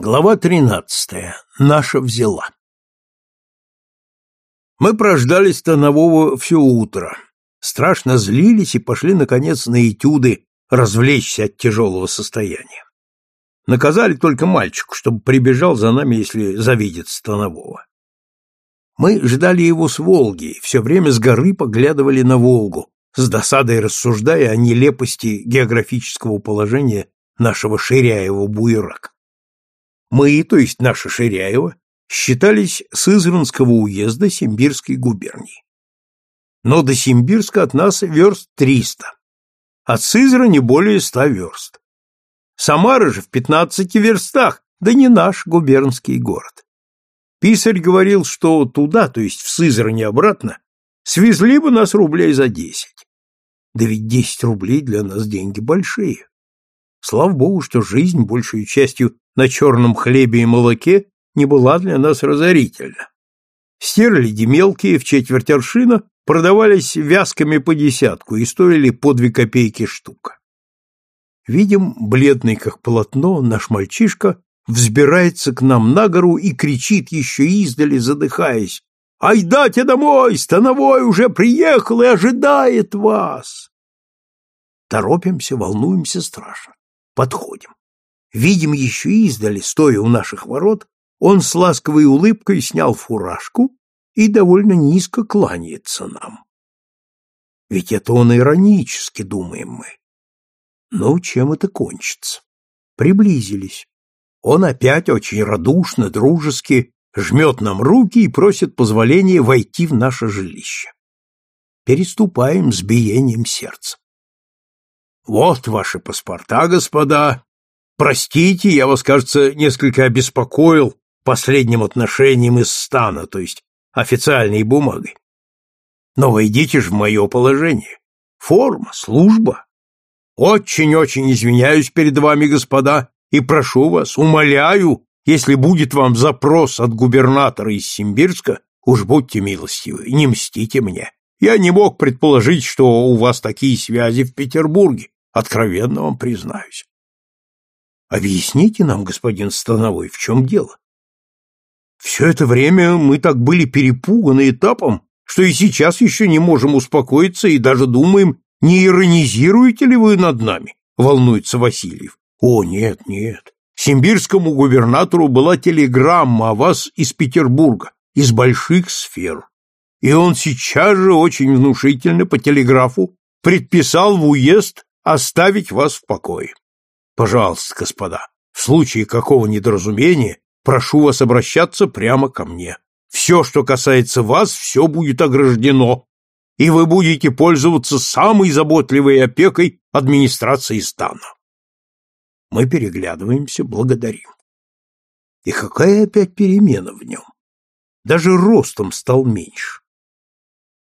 Глава тринадцатая. Наша взяла. Мы прождали Станового все утро. Страшно злились и пошли, наконец, на этюды развлечься от тяжелого состояния. Наказали только мальчику, чтобы прибежал за нами, если завидит Станового. Мы ждали его с Волги все время с горы поглядывали на Волгу, с досадой рассуждая о нелепости географического положения нашего Ширяева-Буерака. Мы, то есть наша Ширяева, считались с Изранского уезда Симбирской губернии. Но до Симбирска от нас верст триста, от Сызрани более ста верст. Самара же в пятнадцати верстах, да не наш губернский город. Писарь говорил, что туда, то есть в Сызрани обратно, свезли бы нас рублей за десять. Да ведь десять рублей для нас деньги большие. Слава богу, что жизнь, большей частью на черном хлебе и молоке, не была для нас разорительна. Стерляди мелкие в четверть аршина продавались вязками по десятку и стоили по две копейки штука. Видим, бледный как полотно, наш мальчишка взбирается к нам на гору и кричит еще издали, задыхаясь. «Айдате домой! Становой уже приехал и ожидает вас!» Торопимся, волнуемся страшно. Подходим. Видим еще издали, стоя у наших ворот, он с ласковой улыбкой снял фуражку и довольно низко кланяется нам. Ведь это он иронически, думаем мы. Ну, чем это кончится? Приблизились. Он опять очень радушно, дружески жмет нам руки и просит позволения войти в наше жилище. Переступаем с биением сердца. Вот ваши паспорта, господа. Простите, я вас, кажется, несколько обеспокоил последним отношением из стана, то есть официальной бумагой. Но войдите же в мое положение. Форма, служба. Очень-очень извиняюсь перед вами, господа, и прошу вас, умоляю, если будет вам запрос от губернатора из Симбирска, уж будьте милостивы, не мстите мне. Я не мог предположить, что у вас такие связи в Петербурге. Откровенно вам признаюсь. Объясните нам, господин Становой, в чем дело? Все это время мы так были перепуганы этапом, что и сейчас еще не можем успокоиться и даже думаем, не иронизируете ли вы над нами, волнуется Васильев. О, нет, нет. Симбирскому губернатору была телеграмма о вас из Петербурга, из больших сфер. И он сейчас же очень внушительно по телеграфу предписал в уезд оставить вас в покое. Пожалуйста, господа, в случае какого недоразумения прошу вас обращаться прямо ко мне. Все, что касается вас, все будет ограждено, и вы будете пользоваться самой заботливой опекой администрации стана. Мы переглядываемся, благодарим. И какая опять перемена в нем? Даже ростом стал меньше.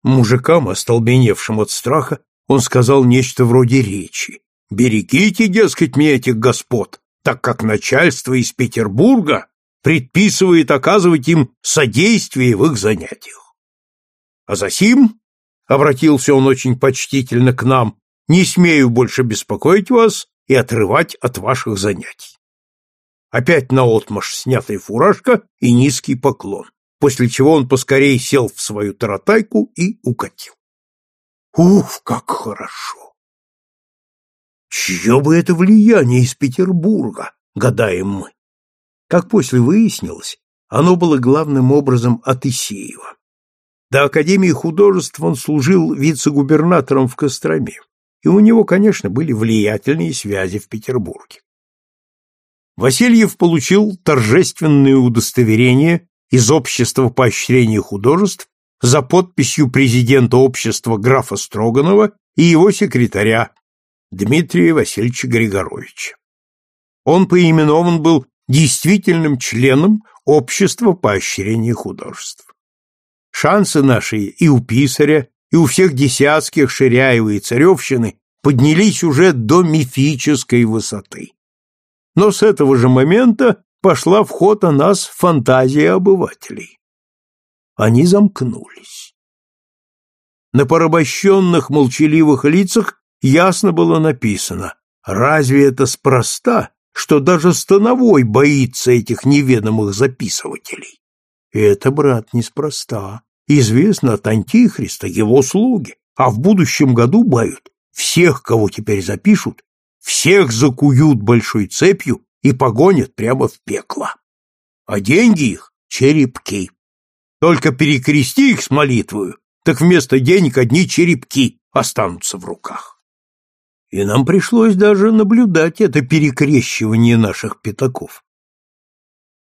Мужикам, остолбеневшим от страха, он сказал нечто вроде речи. «Берегите, дескать, мне этих господ, так как начальство из Петербурга предписывает оказывать им содействие в их занятиях. А засим, — обратился он очень почтительно к нам, — не смею больше беспокоить вас и отрывать от ваших занятий. Опять наотмашь снятая фуражка и низкий поклон, после чего он поскорей сел в свою таратайку и укатил. Уф, как хорошо! Чье бы это влияние из Петербурга, гадаем мы. Как после выяснилось, оно было главным образом от Исеева. До Академии художеств он служил вице-губернатором в Костроме, и у него, конечно, были влиятельные связи в Петербурге. Васильев получил торжественное удостоверение из Общества поощрения художеств за подписью президента общества графа Строганова и его секретаря Дмитрия Васильевича Григоровича. Он поименован был действительным членом общества поощрения художеств. Шансы наши и у писаря, и у всех десятских Ширяева и Царевщины поднялись уже до мифической высоты. Но с этого же момента пошла в ход о нас фантазия обывателей они замкнулись. На порабощенных молчаливых лицах ясно было написано «Разве это спроста что даже Становой боится этих неведомых записывателей. И это, брат, неспроста. Известно от Антихриста, его слуги, а в будущем году бают. Всех, кого теперь запишут, всех закуют большой цепью и погонят прямо в пекло. А деньги их — черепки. Только перекрести их с молитвою, так вместо денег одни черепки останутся в руках. И нам пришлось даже наблюдать это перекрещивание наших пятаков.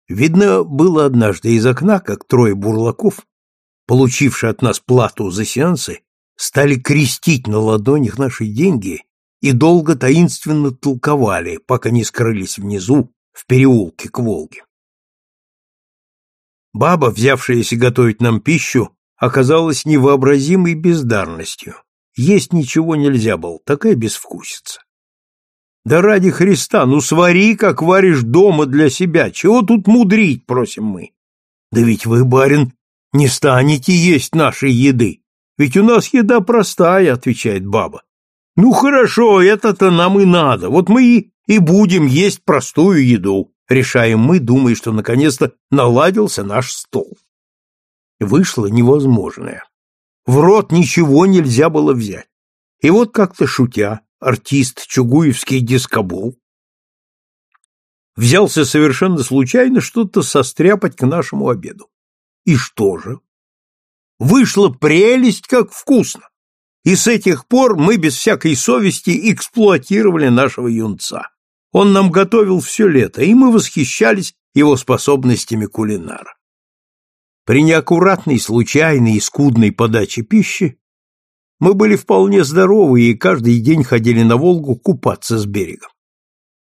Видно было однажды из окна, как трое бурлаков, получившие от нас плату за сеансы, стали крестить на ладонях наши деньги и долго таинственно толковали, пока не скрылись внизу в переулке к Волге. Баба, взявшаяся готовить нам пищу, оказалась невообразимой бездарностью. Есть ничего нельзя было, такая безвкусица. Да ради Христа, ну свари, как варишь дома для себя, чего тут мудрить, просим мы. Да ведь вы, барин, не станете есть нашей еды, ведь у нас еда простая, отвечает баба. Ну хорошо, это-то нам и надо, вот мы и, и будем есть простую еду, решаем мы, думая, что наконец-то наладился наш стол. Вышло невозможное. В рот ничего нельзя было взять. И вот как-то шутя, артист, чугуевский дискобол, взялся совершенно случайно что-то состряпать к нашему обеду. И что же? Вышла прелесть, как вкусно. И с этих пор мы без всякой совести эксплуатировали нашего юнца. Он нам готовил все лето, и мы восхищались его способностями кулинара. При неаккуратной, случайной и скудной подаче пищи мы были вполне здоровы и каждый день ходили на Волгу купаться с берегом.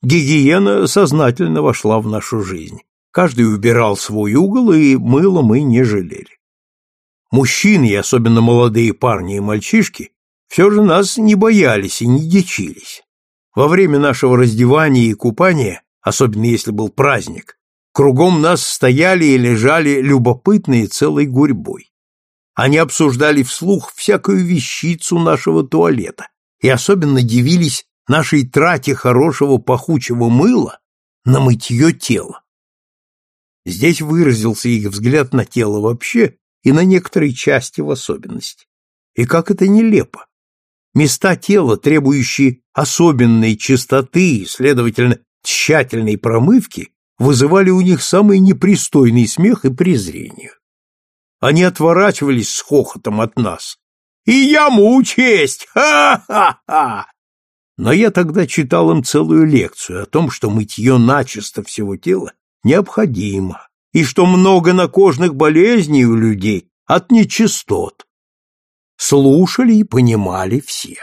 Гигиена сознательно вошла в нашу жизнь. Каждый убирал свой угол, и мыло мы не жалели. Мужчины, и особенно молодые парни и мальчишки, все же нас не боялись и не дичились. Во время нашего раздевания и купания, особенно если был праздник, кругом нас стояли и лежали любопытные целой гурьбой. Они обсуждали вслух всякую вещицу нашего туалета и особенно дивились нашей трате хорошего пахучего мыла на мытье тела. Здесь выразился их взгляд на тело вообще и на некоторые части в особенности. И как это нелепо! Места тела, требующие особенной чистоты и, следовательно, тщательной промывки, вызывали у них самый непристойный смех и презрение. Они отворачивались с хохотом от нас. «И я учесть! Ха-ха-ха!» Но я тогда читал им целую лекцию о том, что мытье начисто всего тела необходимо, и что много накожных болезней у людей от нечистот слушали и понимали все.